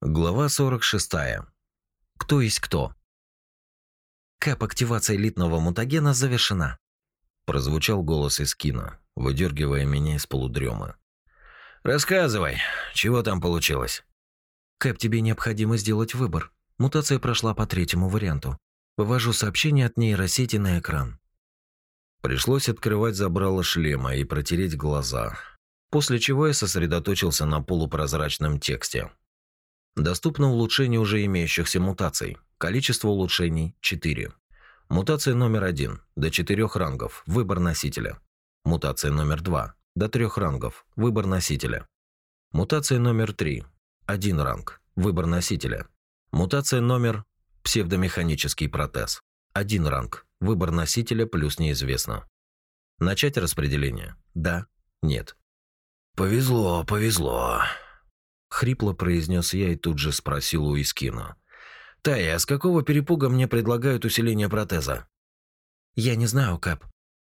Глава 46. Кто есть кто? Кэп активация элитного мутагена завершена. Прозвучал голос из кино, выдергивая меня из полудрема. Рассказывай, чего там получилось? Кэп, тебе необходимо сделать выбор. Мутация прошла по третьему варианту. Вывожу сообщение от нейросети на экран. Пришлось открывать забрало шлема и протереть глаза, после чего я сосредоточился на полупрозрачном тексте, Доступно улучшение уже имеющихся мутаций. Количество улучшений – 4. Мутация номер 1 – до 4 рангов, выбор носителя. Мутация номер 2 – до 3 рангов, выбор носителя. Мутация номер 3 – 1 ранг, выбор носителя. Мутация номер – псевдомеханический протез. 1 ранг, выбор носителя плюс неизвестно. Начать распределение? Да, нет. Повезло, повезло. Хрипло произнес я и тут же спросил у Искина. «Тая, а с какого перепуга мне предлагают усиление протеза?» «Я не знаю, Кэп.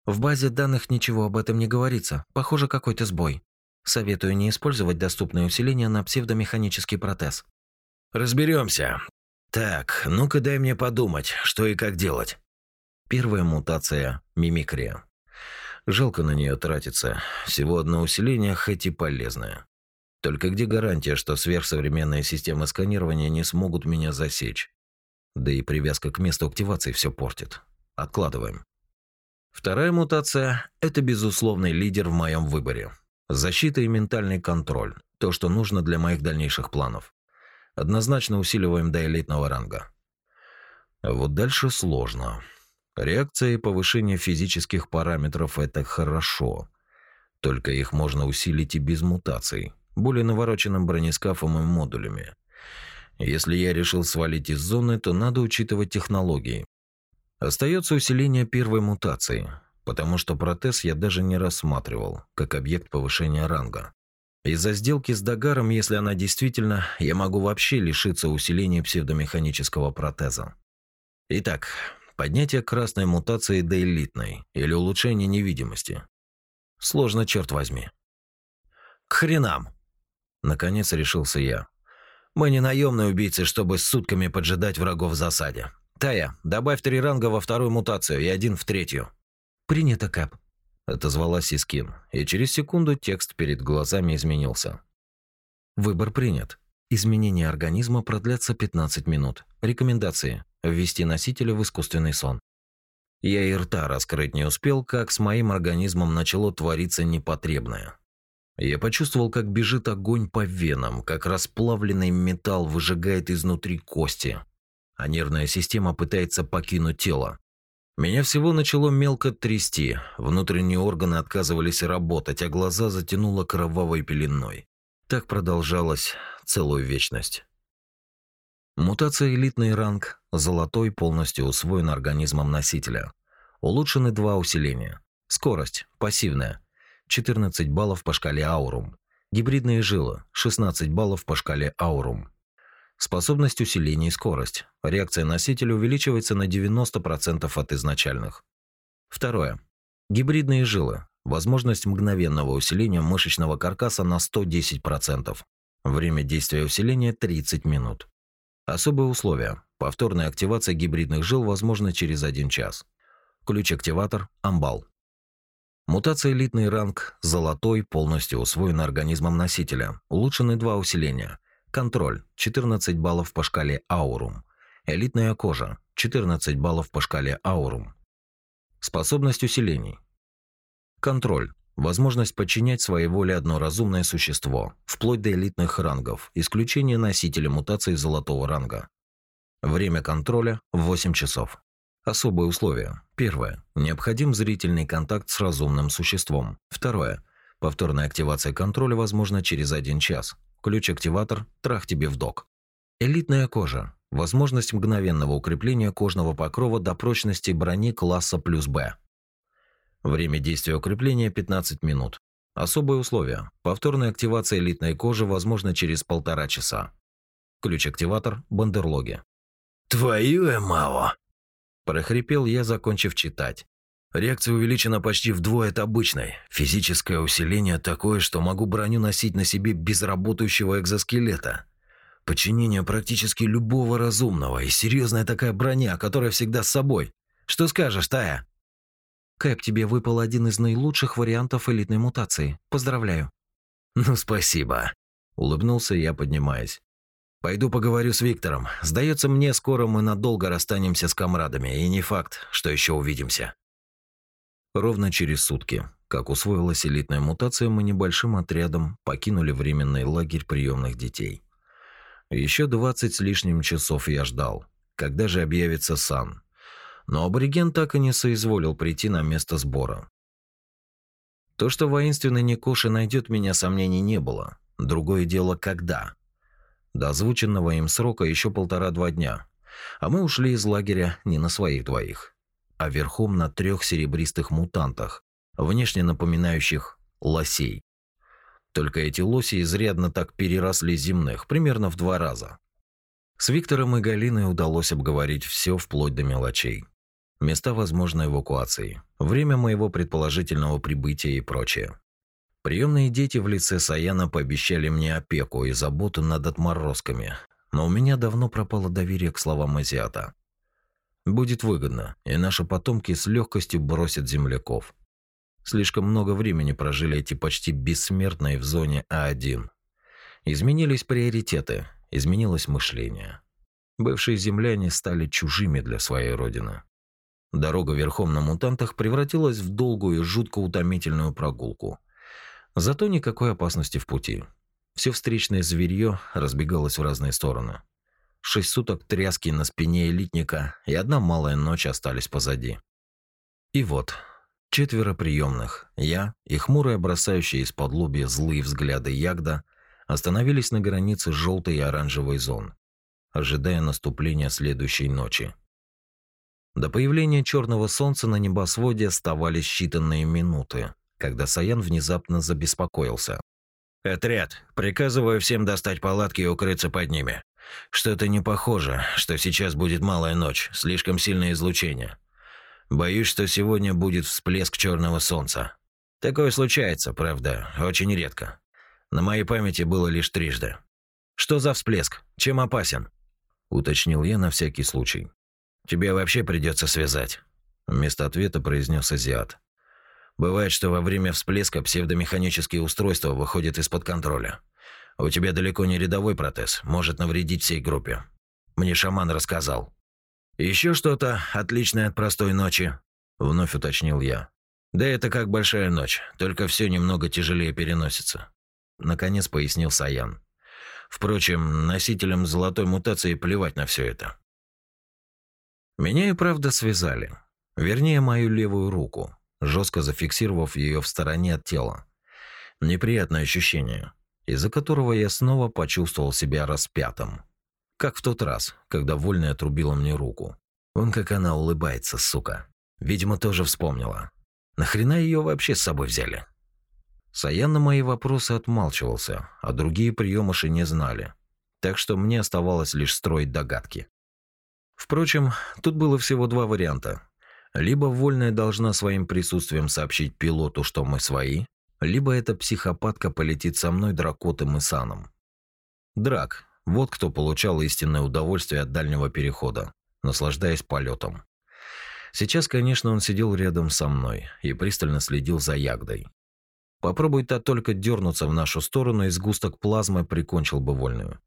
В базе данных ничего об этом не говорится. Похоже, какой-то сбой. Советую не использовать доступное усиление на псевдомеханический протез». Разберемся. Так, ну-ка дай мне подумать, что и как делать. Первая мутация – мимикрия. Жалко на нее тратиться. Всего одно усиление, хоть и полезное. Только где гарантия, что сверхсовременные системы сканирования не смогут меня засечь? Да и привязка к месту активации все портит. Откладываем. Вторая мутация – это безусловный лидер в моем выборе. Защита и ментальный контроль – то, что нужно для моих дальнейших планов. Однозначно усиливаем до элитного ранга. Вот дальше сложно. Реакция и повышение физических параметров – это хорошо. Только их можно усилить и без мутаций более навороченным бронескафом и модулями. Если я решил свалить из зоны, то надо учитывать технологии. Остается усиление первой мутации, потому что протез я даже не рассматривал, как объект повышения ранга. Из-за сделки с Дагаром, если она действительно, я могу вообще лишиться усиления псевдомеханического протеза. Итак, поднятие красной мутации до элитной или улучшение невидимости. Сложно, черт возьми. К хренам! Наконец решился я. Мы не наемные убийцы, чтобы сутками поджидать врагов в засаде. Тая, добавь три ранга во вторую мутацию и один в третью. Принято, Кэп. Отозвалась Искин, и через секунду текст перед глазами изменился. Выбор принят. Изменение организма продлятся 15 минут. Рекомендации. Ввести носителя в искусственный сон. Я и рта раскрыть не успел, как с моим организмом начало твориться непотребное. Я почувствовал, как бежит огонь по венам, как расплавленный металл выжигает изнутри кости, а нервная система пытается покинуть тело. Меня всего начало мелко трясти, внутренние органы отказывались работать, а глаза затянуло кровавой пеленой. Так продолжалось целую вечность. Мутация элитный ранг, золотой полностью усвоен организмом носителя. Улучшены два усиления. Скорость, пассивная, 14 баллов по шкале Аурум. Гибридные жилы 16 баллов по шкале Аурум. Способность усиления и скорость. Реакция носителя увеличивается на 90% от изначальных. Второе. Гибридные жилы. Возможность мгновенного усиления мышечного каркаса на 110%. Время действия усиления 30 минут. Особые условия. Повторная активация гибридных жил возможна через 1 час. Ключ-активатор Амбал. Мутация элитный ранг золотой полностью усвоена организмом носителя. Улучшены два усиления. Контроль 14 баллов по шкале Аурум. Элитная кожа 14 баллов по шкале Аурум. Способность усилений. Контроль. Возможность подчинять своей воле одно разумное существо, вплоть до элитных рангов, исключение носителя мутации золотого ранга. Время контроля – 8 часов. Особые условия. Первое. Необходим зрительный контакт с разумным существом. Второе. Повторная активация контроля возможна через один час. Ключ-активатор «Трах тебе в док». Элитная кожа. Возможность мгновенного укрепления кожного покрова до прочности брони класса плюс Б. Время действия укрепления 15 минут. Особые условия. Повторная активация элитной кожи возможна через полтора часа. Ключ-активатор «Бандерлоги». «Твою эмао!» Прохрипел я, закончив читать. Реакция увеличена почти вдвое от обычной. Физическое усиление такое, что могу броню носить на себе без работающего экзоскелета. подчинение практически любого разумного и серьезная такая броня, которая всегда с собой. Что скажешь, Тая?» «Кэп, тебе выпал один из наилучших вариантов элитной мутации. Поздравляю». «Ну, спасибо», – улыбнулся я, поднимаясь. «Пойду поговорю с Виктором. Сдается мне, скоро мы надолго расстанемся с комрадами, и не факт, что еще увидимся». Ровно через сутки, как усвоилась элитная мутация, мы небольшим отрядом покинули временный лагерь приемных детей. Еще 20 с лишним часов я ждал, когда же объявится Сан. Но абориген так и не соизволил прийти на место сбора. То, что воинственный Никоши найдет меня, сомнений не было. Другое дело, когда. До озвученного им срока еще полтора-два дня. А мы ушли из лагеря не на своих двоих, а верхом на трех серебристых мутантах, внешне напоминающих лосей. Только эти лоси изрядно так переросли земных, примерно в два раза. С Виктором и Галиной удалось обговорить все вплоть до мелочей места возможной эвакуации, время моего предположительного прибытия и прочее. Приемные дети в лице Саяна пообещали мне опеку и заботу над отморозками, но у меня давно пропало доверие к словам азиата. Будет выгодно, и наши потомки с легкостью бросят земляков. Слишком много времени прожили эти почти бессмертные в зоне А1. Изменились приоритеты, изменилось мышление. Бывшие земляне стали чужими для своей родины. Дорога верхом на мутантах превратилась в долгую и жутко утомительную прогулку. Зато никакой опасности в пути. Все встречное зверье разбегалось в разные стороны. Шесть суток тряски на спине элитника и одна малая ночь остались позади. И вот, четверо приемных, я и хмурая бросающая из-под лобья злые взгляды Ягда остановились на границе желтой и оранжевой зон, ожидая наступления следующей ночи. До появления черного солнца на небосводе оставались считанные минуты, когда Саян внезапно забеспокоился. «Отряд, приказываю всем достать палатки и укрыться под ними. Что-то не похоже, что сейчас будет малая ночь, слишком сильное излучение. Боюсь, что сегодня будет всплеск черного солнца. Такое случается, правда, очень редко. На моей памяти было лишь трижды. Что за всплеск? Чем опасен?» Уточнил я на всякий случай. Тебе вообще придется связать», – вместо ответа произнес азиат. «Бывает, что во время всплеска псевдомеханические устройства выходят из-под контроля. У тебя далеко не рядовой протез, может навредить всей группе. Мне шаман рассказал». Еще что-то отличное от простой ночи?» – вновь уточнил я. «Да это как большая ночь, только все немного тяжелее переносится», – наконец пояснил Саян. «Впрочем, носителям золотой мутации плевать на все это. Меня и правда связали. Вернее, мою левую руку, жестко зафиксировав ее в стороне от тела. Неприятное ощущение, из-за которого я снова почувствовал себя распятым. Как в тот раз, когда вольная отрубила мне руку. Вон как она улыбается, сука. Видимо, тоже вспомнила. Нахрена ее вообще с собой взяли? Саян на мои вопросы отмалчивался, а другие приемыши не знали. Так что мне оставалось лишь строить догадки. Впрочем, тут было всего два варианта. Либо вольная должна своим присутствием сообщить пилоту, что мы свои, либо эта психопатка полетит со мной Дракотом и Саном. Драк – вот кто получал истинное удовольствие от дальнего перехода, наслаждаясь полетом. Сейчас, конечно, он сидел рядом со мной и пристально следил за Ягдой. Попробуй та только дернуться в нашу сторону, и сгусток плазмы прикончил бы вольную.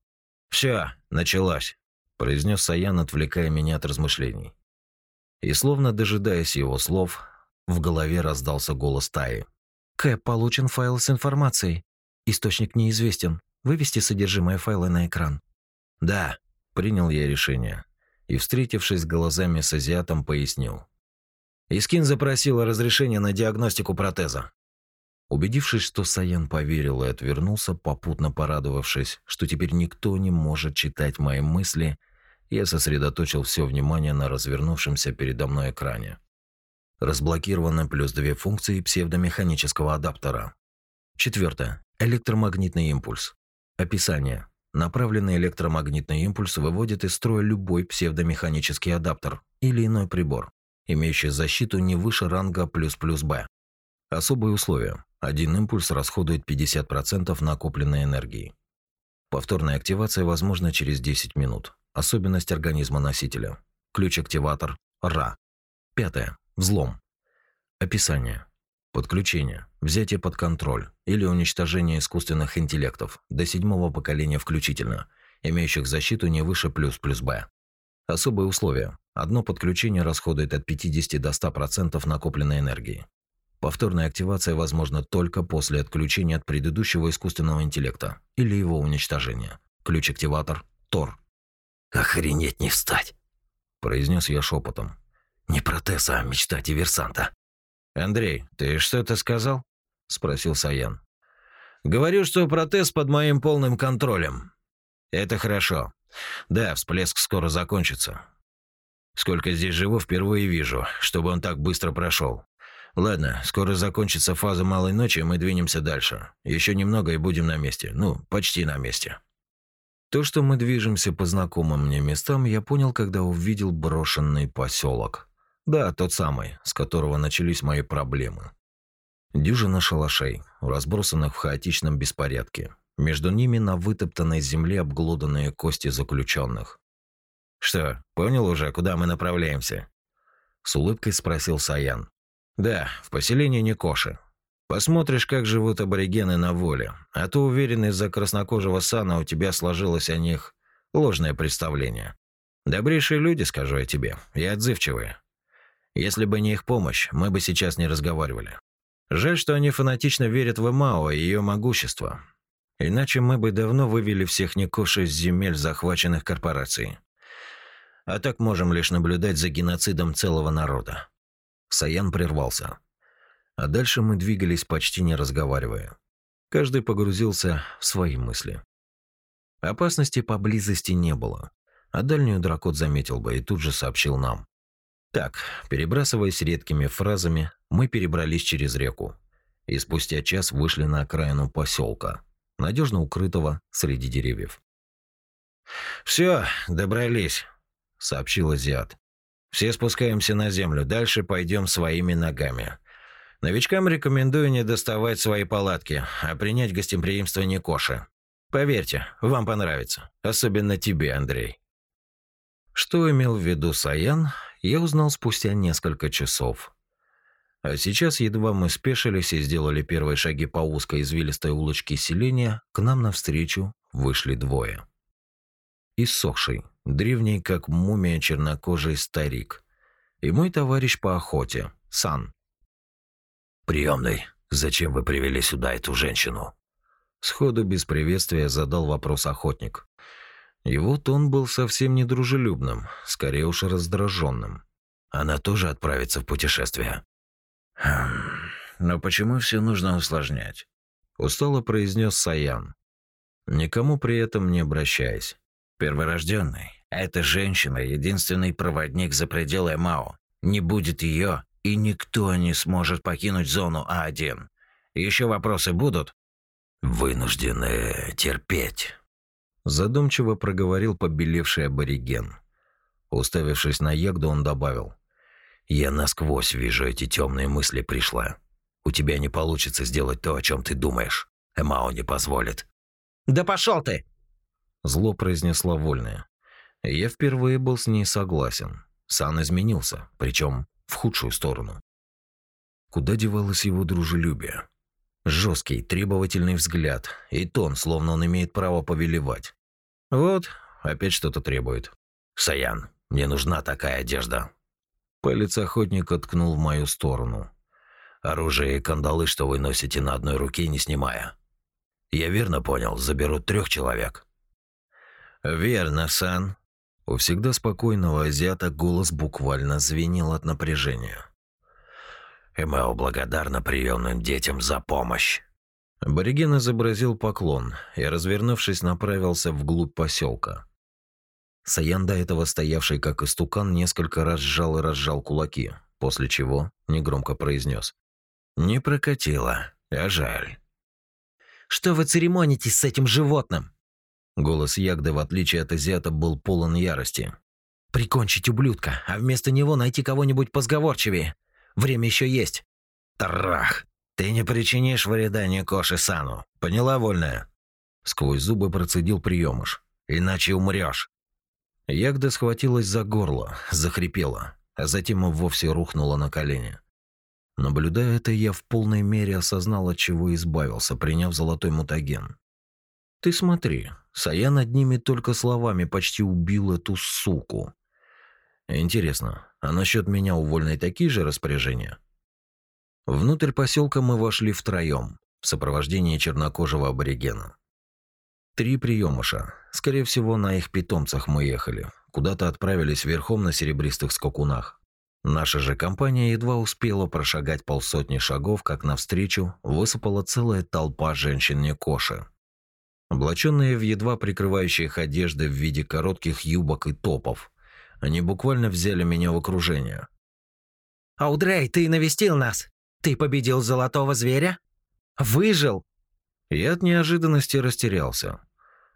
«Все, началось!» произнес Саян, отвлекая меня от размышлений. И словно дожидаясь его слов, в голове раздался голос Таи. «Кэп, получен файл с информацией. Источник неизвестен. Вывести содержимое файла на экран». «Да», — принял я решение. И, встретившись глазами с азиатом, пояснил. Искин запросила разрешение на диагностику протеза. Убедившись, что Саян поверил и отвернулся, попутно порадовавшись, что теперь никто не может читать мои мысли, я сосредоточил все внимание на развернувшемся передо мной экране. Разблокированы плюс две функции псевдомеханического адаптера. Четвертое. Электромагнитный импульс. Описание. Направленный электромагнитный импульс выводит из строя любой псевдомеханический адаптер или иной прибор, имеющий защиту не выше ранга ++Б. Особые условия. Один импульс расходует 50% накопленной энергии. Повторная активация возможна через 10 минут. Особенность организма носителя. Ключ-активатор РА. Пятое. Взлом. Описание. Подключение, взятие под контроль или уничтожение искусственных интеллектов до седьмого поколения включительно, имеющих защиту не выше плюс плюс Б. Особые условия. Одно подключение расходует от 50 до 100% накопленной энергии. Повторная активация возможна только после отключения от предыдущего искусственного интеллекта или его уничтожения. Ключ-активатор Тор. «Охренеть не встать!» – произнес я шепотом. «Не протез, а мечта диверсанта». «Андрей, ты что-то сказал?» – спросил Саян. «Говорю, что протез под моим полным контролем. Это хорошо. Да, всплеск скоро закончится. Сколько здесь живу, впервые вижу, чтобы он так быстро прошел. Ладно, скоро закончится фаза малой ночи, и мы двинемся дальше. Еще немного и будем на месте. Ну, почти на месте. То, что мы движемся по знакомым мне местам, я понял, когда увидел брошенный поселок. Да, тот самый, с которого начались мои проблемы. Дюжина шалашей, разбросанных в хаотичном беспорядке. Между ними на вытоптанной земле обглоданные кости заключенных. «Что, понял уже, куда мы направляемся?» С улыбкой спросил Саян. «Да, в поселение Никоши. Посмотришь, как живут аборигены на воле, а то уверен, из-за краснокожего сана у тебя сложилось о них ложное представление. Добрейшие люди, скажу я тебе, и отзывчивые. Если бы не их помощь, мы бы сейчас не разговаривали. Жаль, что они фанатично верят в Эмао и ее могущество. Иначе мы бы давно вывели всех Никоши с земель, захваченных корпорацией. А так можем лишь наблюдать за геноцидом целого народа. Саян прервался. А дальше мы двигались почти не разговаривая. Каждый погрузился в свои мысли. Опасности поблизости не было, а дальнюю дракот заметил бы и тут же сообщил нам. Так, перебрасываясь редкими фразами, мы перебрались через реку и спустя час вышли на окраину поселка, надежно укрытого среди деревьев. Все, добрались, сообщил азиат. Все спускаемся на землю, дальше пойдем своими ногами. Новичкам рекомендую не доставать свои палатки, а принять гостеприимство Никоши. Поверьте, вам понравится, особенно тебе, Андрей. Что имел в виду Саян, я узнал спустя несколько часов. А сейчас, едва мы спешились и сделали первые шаги по узкой извилистой улочке селения, к нам навстречу вышли двое. Иссохший, древний как мумия чернокожий старик, и мой товарищ по охоте, Сан. «Приемный, зачем вы привели сюда эту женщину?» Сходу без приветствия задал вопрос охотник. Его тон был совсем недружелюбным, скорее уж раздраженным. Она тоже отправится в путешествие. Хм, но почему все нужно усложнять? Устало произнес Саян, никому при этом не обращаясь. Перворожденный, эта женщина единственный проводник за пределы Мао. Не будет ее, и никто не сможет покинуть зону А1. Еще вопросы будут? Вынуждены терпеть. Задумчиво проговорил побелевший абориген. Уставившись на Ягду, он добавил. «Я насквозь вижу эти темные мысли пришла. У тебя не получится сделать то, о чем ты думаешь. Эмао не позволит». «Да пошел ты!» Зло произнесла вольная. Я впервые был с ней согласен. Сан изменился, причем в худшую сторону. Куда девалось его дружелюбие? Жесткий, требовательный взгляд и тон, словно он имеет право повелевать. Вот, опять что-то требует. «Саян, мне нужна такая одежда». Палец охотника ткнул в мою сторону. «Оружие и кандалы, что вы носите на одной руке, не снимая. Я верно понял, заберут трех человек?» «Верно, Сан». У всегда спокойного азиата голос буквально звенел от напряжения. Эмео благодарна приемным детям за помощь. Абориген изобразил поклон и, развернувшись, направился вглубь поселка. Саян, до этого стоявший как истукан, несколько раз сжал и разжал кулаки, после чего негромко произнес: «Не прокатило, а жаль». «Что вы церемонитесь с этим животным?» Голос Ягды, в отличие от азиата, был полон ярости. «Прикончить ублюдка, а вместо него найти кого-нибудь позговорчивее. Время еще есть». «Трах! Ты не причинишь вреда Никоши Сану. Поняла, вольная?» Сквозь зубы процедил приемыш. «Иначе умрешь!» Ягда схватилась за горло, захрипела, а затем и вовсе рухнула на колени. Наблюдая это, я в полной мере осознал, от чего избавился, приняв золотой мутаген. Ты смотри, Сая над ними только словами почти убил эту суку. Интересно, а насчет меня у такие же распоряжения? Внутрь поселка мы вошли втроем, в сопровождении чернокожего аборигена. Три приемыша. Скорее всего, на их питомцах мы ехали. Куда-то отправились верхом на серебристых скакунах. Наша же компания едва успела прошагать полсотни шагов, как навстречу высыпала целая толпа женщин-некоши. Облаченные в едва прикрывающие их одежды в виде коротких юбок и топов, они буквально взяли меня в окружение. «Аудрей, ты навестил нас? Ты победил золотого зверя? Выжил?» Я от неожиданности растерялся.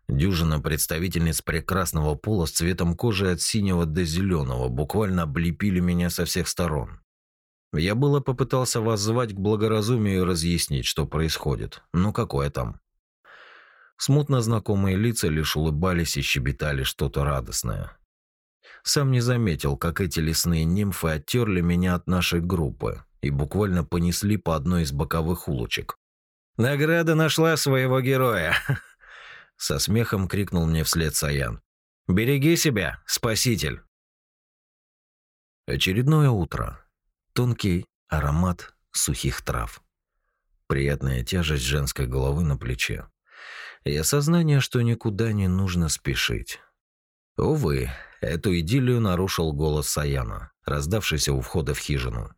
Дюжина представительниц прекрасного пола с цветом кожи от синего до зеленого буквально облепили меня со всех сторон. Я было попытался воззвать к благоразумию и разъяснить, что происходит. Ну какое там? Смутно знакомые лица лишь улыбались и щебетали что-то радостное. Сам не заметил, как эти лесные нимфы оттерли меня от нашей группы и буквально понесли по одной из боковых улочек. «Награда нашла своего героя!» Со смехом крикнул мне вслед Саян. «Береги себя, спаситель!» Очередное утро. Тонкий аромат сухих трав. Приятная тяжесть женской головы на плече. И осознание, что никуда не нужно спешить. Увы, эту идиллию нарушил голос Саяна, раздавшийся у входа в хижину.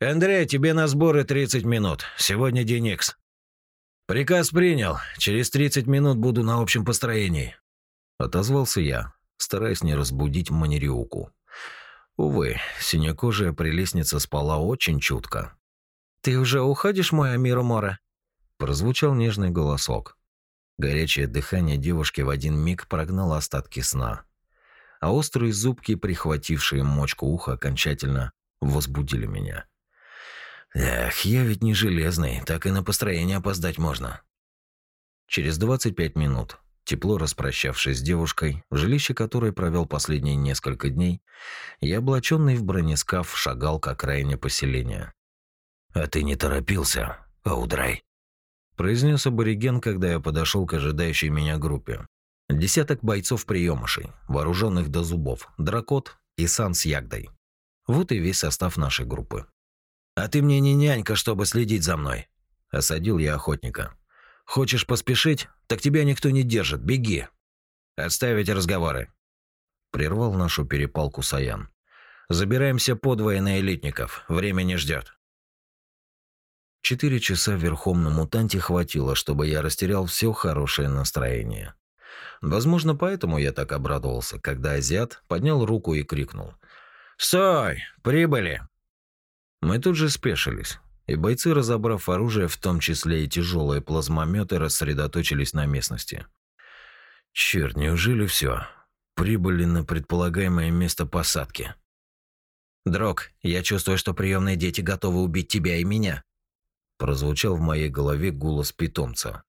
«Андрей, тебе на сборы 30 минут. Сегодня день Икс. «Приказ принял. Через 30 минут буду на общем построении», — отозвался я, стараясь не разбудить Манириуку. Увы, синекожая прелестница спала очень чутко. «Ты уже уходишь, мой Амиру Мора?» Прозвучал нежный голосок. Горячее дыхание девушки в один миг прогнало остатки сна, а острые зубки, прихватившие мочку уха, окончательно возбудили меня. Эх, я ведь не железный, так и на построение опоздать можно. Через 25 минут, тепло распрощавшись с девушкой, в жилище которой провел последние несколько дней, я, облаченный в бронескаф, шагал к окраине поселения. «А ты не торопился, Аудрай?» Произнес абориген, когда я подошел к ожидающей меня группе. Десяток бойцов-приемышей, вооруженных до зубов, дракот и сан с ягдой. Вот и весь состав нашей группы. «А ты мне не нянька, чтобы следить за мной», – осадил я охотника. «Хочешь поспешить? Так тебя никто не держит, беги!» «Отставить разговоры!» Прервал нашу перепалку Саян. «Забираемся подвое на элитников, время не ждет. Четыре часа верхом на мутанте хватило, чтобы я растерял все хорошее настроение. Возможно, поэтому я так обрадовался, когда азиат поднял руку и крикнул. «Стой! Прибыли!» Мы тут же спешились, и бойцы, разобрав оружие, в том числе и тяжелые плазмометы, рассредоточились на местности. Черт, неужели все? Прибыли на предполагаемое место посадки. Дрог, я чувствую, что приемные дети готовы убить тебя и меня. Прозвучал в моей голове голос питомца.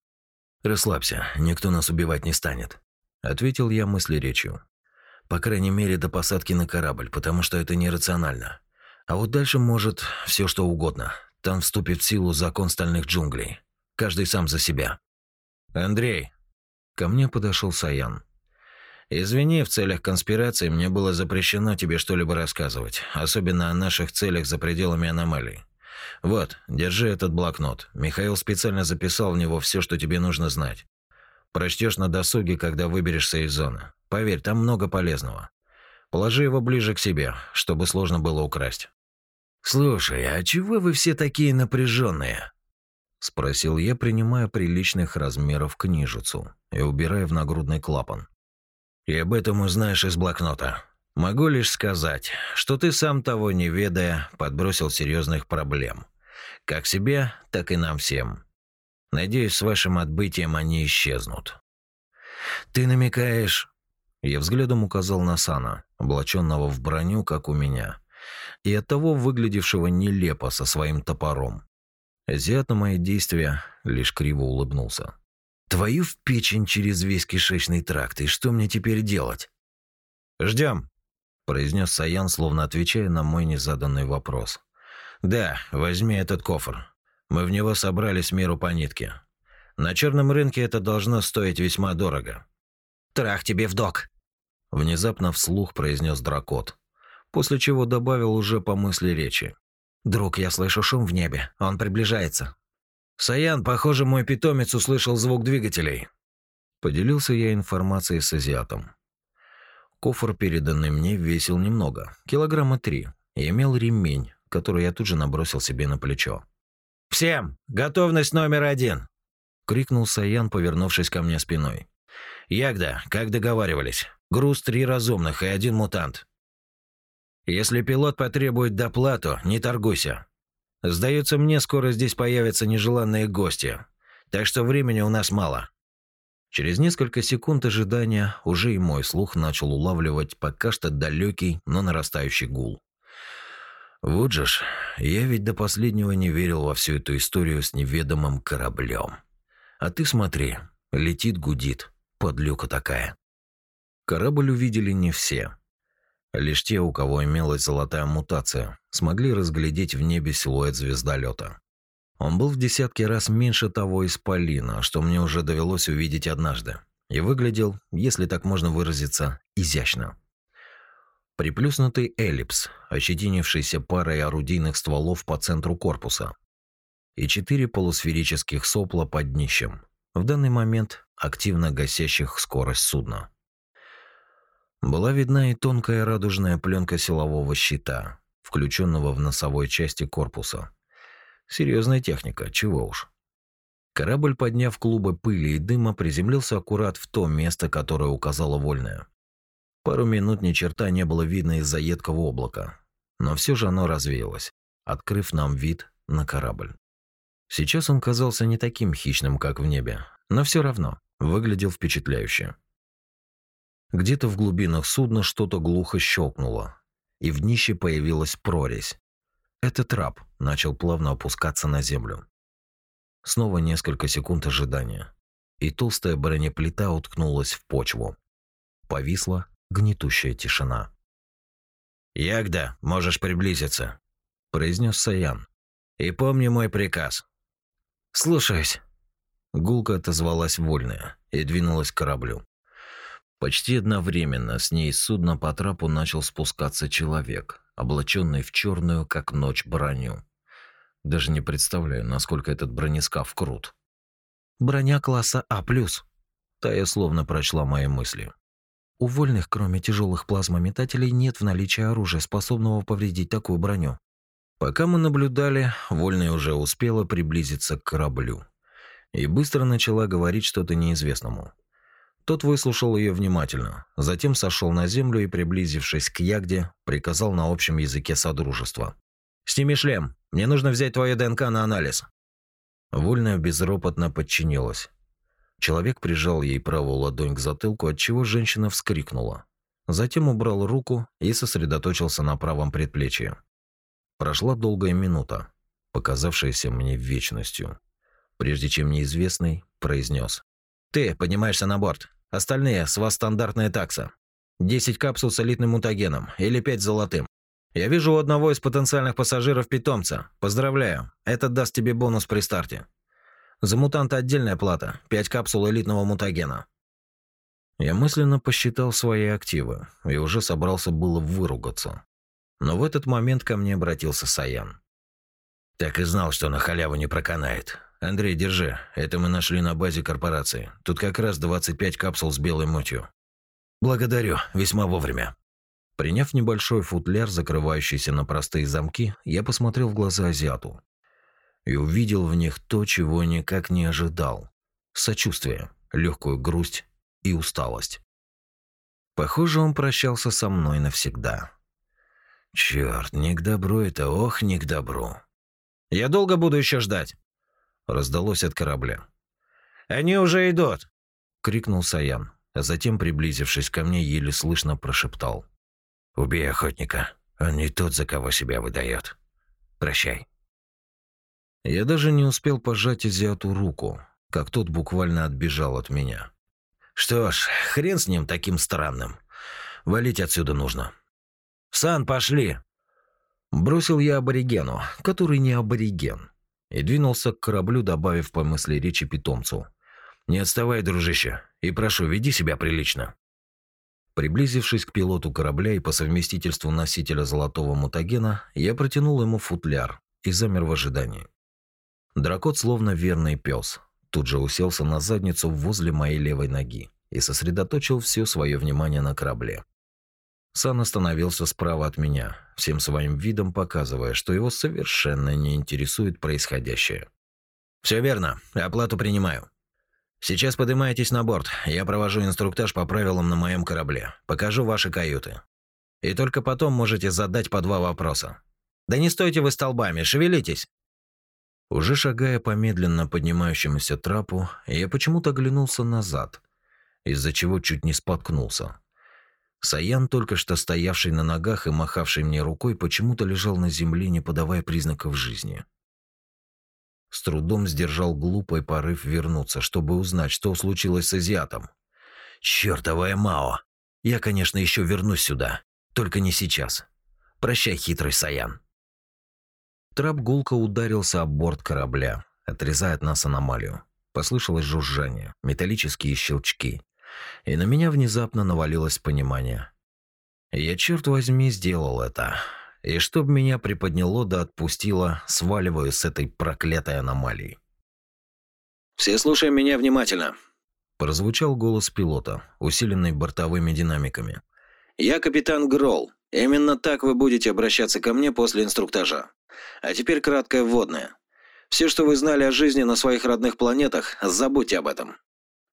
Расслабься, никто нас убивать не станет, ответил я мысли речью. По крайней мере, до посадки на корабль, потому что это нерационально. А вот дальше может все что угодно. Там вступит в силу закон стальных джунглей. Каждый сам за себя. Андрей, ко мне подошел Саян. Извини, в целях конспирации мне было запрещено тебе что-либо рассказывать, особенно о наших целях за пределами аномалий. Вот, держи этот блокнот. Михаил специально записал в него все, что тебе нужно знать. Прочтешь на досуге, когда выберешься из зоны. Поверь, там много полезного. Положи его ближе к себе, чтобы сложно было украсть. «Слушай, а чего вы все такие напряженные?» Спросил я, принимая приличных размеров книжицу и убирая в нагрудный клапан. «И об этом узнаешь из блокнота. Могу лишь сказать, что ты сам того не ведая, подбросил серьезных проблем. Как себе, так и нам всем. Надеюсь, с вашим отбытием они исчезнут». «Ты намекаешь...» Я взглядом указал на Сана, облаченного в броню, как у меня, и оттого выглядевшего нелепо со своим топором. Азиат на мои действия лишь криво улыбнулся. Твою в печень через весь кишечный тракт, и что мне теперь делать? Ждем, произнес Саян, словно отвечая на мой незаданный вопрос. Да, возьми этот кофр. Мы в него собрали с миру по нитке. На черном рынке это должно стоить весьма дорого. Трах тебе в док. Внезапно вслух произнес дракот, после чего добавил уже по мысли речи. Друг, я слышу шум в небе. Он приближается. Саян, похоже, мой питомец услышал звук двигателей. Поделился я информацией с азиатом. Кофр, переданный мне, весил немного, килограмма три, и имел ремень, который я тут же набросил себе на плечо. «Всем! Готовность номер один!» — крикнул Саян, повернувшись ко мне спиной. «Ягда, как договаривались, груз три разумных и один мутант. Если пилот потребует доплату, не торгуйся. Сдается мне, скоро здесь появятся нежеланные гости, так что времени у нас мало». Через несколько секунд ожидания уже и мой слух начал улавливать пока что далекий, но нарастающий гул. Вот же ж, я ведь до последнего не верил во всю эту историю с неведомым кораблем. А ты смотри, летит, гудит, подлюка такая. Корабль увидели не все. Лишь те, у кого имелась золотая мутация, смогли разглядеть в небе силуэт звездолета. Он был в десятки раз меньше того исполина, что мне уже довелось увидеть однажды, и выглядел, если так можно выразиться, изящно. Приплюснутый эллипс, ощетинившийся парой орудийных стволов по центру корпуса, и четыре полусферических сопла под днищем, в данный момент активно гасящих скорость судна. Была видна и тонкая радужная пленка силового щита, включенного в носовой части корпуса – Серьезная техника, чего уж. Корабль, подняв клубы пыли и дыма, приземлился аккурат в то место, которое указала вольная. Пару минут ни черта не было видно из-за едкого облака, но все же оно развеялось, открыв нам вид на корабль. Сейчас он казался не таким хищным, как в небе, но все равно выглядел впечатляюще. Где-то в глубинах судна что-то глухо щелкнуло, и в днище появилась прорезь, этот трап начал плавно опускаться на землю. Снова несколько секунд ожидания, и толстая бронеплита уткнулась в почву. Повисла гнетущая тишина. «Ягда, можешь приблизиться», – произнес Саян. «И помни мой приказ». «Слушаюсь». Гулка отозвалась вольная и двинулась к кораблю. Почти одновременно с ней с судна по трапу начал спускаться человек, облаченный в черную, как ночь, броню. Даже не представляю, насколько этот бронескаф крут. Броня класса А+. Тая словно прочла мои мысли. У вольных, кроме тяжелых плазмометателей, нет в наличии оружия, способного повредить такую броню. Пока мы наблюдали, Вольная уже успела приблизиться к кораблю и быстро начала говорить что-то неизвестному. Тот выслушал ее внимательно, затем сошел на землю и, приблизившись к Ягде, приказал на общем языке содружества. «Сними шлем. Мне нужно взять твое ДНК на анализ». Вольная безропотно подчинилась. Человек прижал ей правую ладонь к затылку, отчего женщина вскрикнула. Затем убрал руку и сосредоточился на правом предплечье. Прошла долгая минута, показавшаяся мне вечностью, прежде чем неизвестный произнес. «Ты поднимаешься на борт. Остальные с вас стандартная такса. 10 капсул с элитным мутагеном или 5 золотым. Я вижу у одного из потенциальных пассажиров питомца. Поздравляю, это даст тебе бонус при старте. За мутанта отдельная плата, 5 капсул элитного мутагена. Я мысленно посчитал свои активы и уже собрался было выругаться. Но в этот момент ко мне обратился Саян. Так и знал, что на халяву не проканает. Андрей, держи. Это мы нашли на базе корпорации. Тут как раз 25 капсул с белой мутью. Благодарю, весьма вовремя. Приняв небольшой футляр, закрывающийся на простые замки, я посмотрел в глаза азиату и увидел в них то, чего никак не ожидал: сочувствие, легкую грусть и усталость. Похоже, он прощался со мной навсегда. Черт, не к добру это, ох, не к добру. Я долго буду еще ждать раздалось от корабля. «Они уже идут!» — крикнул Саян, а затем, приблизившись ко мне, еле слышно прошептал. «Убей охотника. Он не тот, за кого себя выдает. Прощай». Я даже не успел пожать азиату руку, как тот буквально отбежал от меня. Что ж, хрен с ним таким странным. Валить отсюда нужно. Сан, пошли. Бросил я аборигену, который не абориген, и двинулся к кораблю, добавив по мысли речи питомцу. «Не отставай, дружище, и прошу, веди себя прилично». Приблизившись к пилоту корабля и по совместительству носителя золотого мутагена, я протянул ему футляр и замер в ожидании. Дракот, словно верный пес, тут же уселся на задницу возле моей левой ноги и сосредоточил все свое внимание на корабле. Сан остановился справа от меня, всем своим видом показывая, что его совершенно не интересует происходящее. «Все верно, оплату принимаю. Сейчас поднимайтесь на борт, я провожу инструктаж по правилам на моем корабле, покажу ваши каюты. И только потом можете задать по два вопроса. Да не стойте вы столбами, шевелитесь!» Уже шагая по медленно поднимающемуся трапу, я почему-то оглянулся назад, из-за чего чуть не споткнулся. Саян, только что стоявший на ногах и махавший мне рукой, почему-то лежал на земле, не подавая признаков жизни. С трудом сдержал глупый порыв вернуться, чтобы узнать, что случилось с азиатом. «Чёртовая Мао! Я, конечно, еще вернусь сюда, только не сейчас. Прощай, хитрый Саян!» Трап гулко ударился об борт корабля, отрезая от нас аномалию. Послышалось жужжание, металлические щелчки и на меня внезапно навалилось понимание. Я, черт возьми, сделал это. И чтоб меня приподняло да отпустило, сваливаю с этой проклятой аномалии. «Все слушаем меня внимательно», – прозвучал голос пилота, усиленный бортовыми динамиками. «Я капитан Гролл. Именно так вы будете обращаться ко мне после инструктажа. А теперь краткое вводное. Все, что вы знали о жизни на своих родных планетах, забудьте об этом.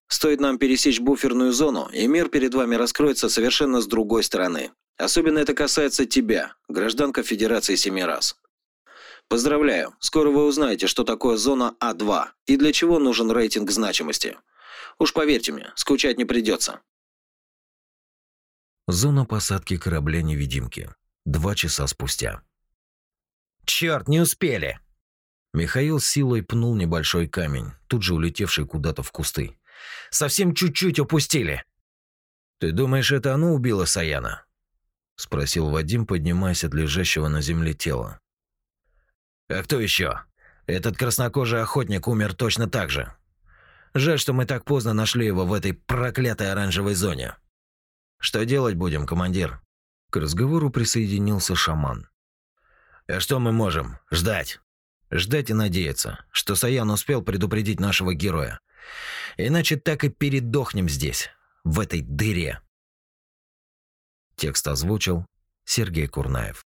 Стоит нам пересечь буферную зону, и мир перед вами раскроется совершенно с другой стороны. Особенно это касается тебя, гражданка Федерации Семи Раз. Поздравляю, скоро вы узнаете, что такое зона А2 и для чего нужен рейтинг значимости. Уж поверьте мне, скучать не придется. Зона посадки корабля-невидимки. Два часа спустя. «Черт, не успели!» Михаил силой пнул небольшой камень, тут же улетевший куда-то в кусты. Совсем чуть-чуть упустили. Ты думаешь, это оно убило Саяна? спросил Вадим, поднимаясь от лежащего на земле тела. А кто еще? Этот краснокожий охотник умер точно так же. Жаль, что мы так поздно нашли его в этой проклятой оранжевой зоне. Что делать будем, командир? К разговору присоединился шаман. А что мы можем? Ждать. Ждать и надеяться, что Саян успел предупредить нашего героя. Иначе так и передохнем здесь, в этой дыре. Текст озвучил Сергей Курнаев.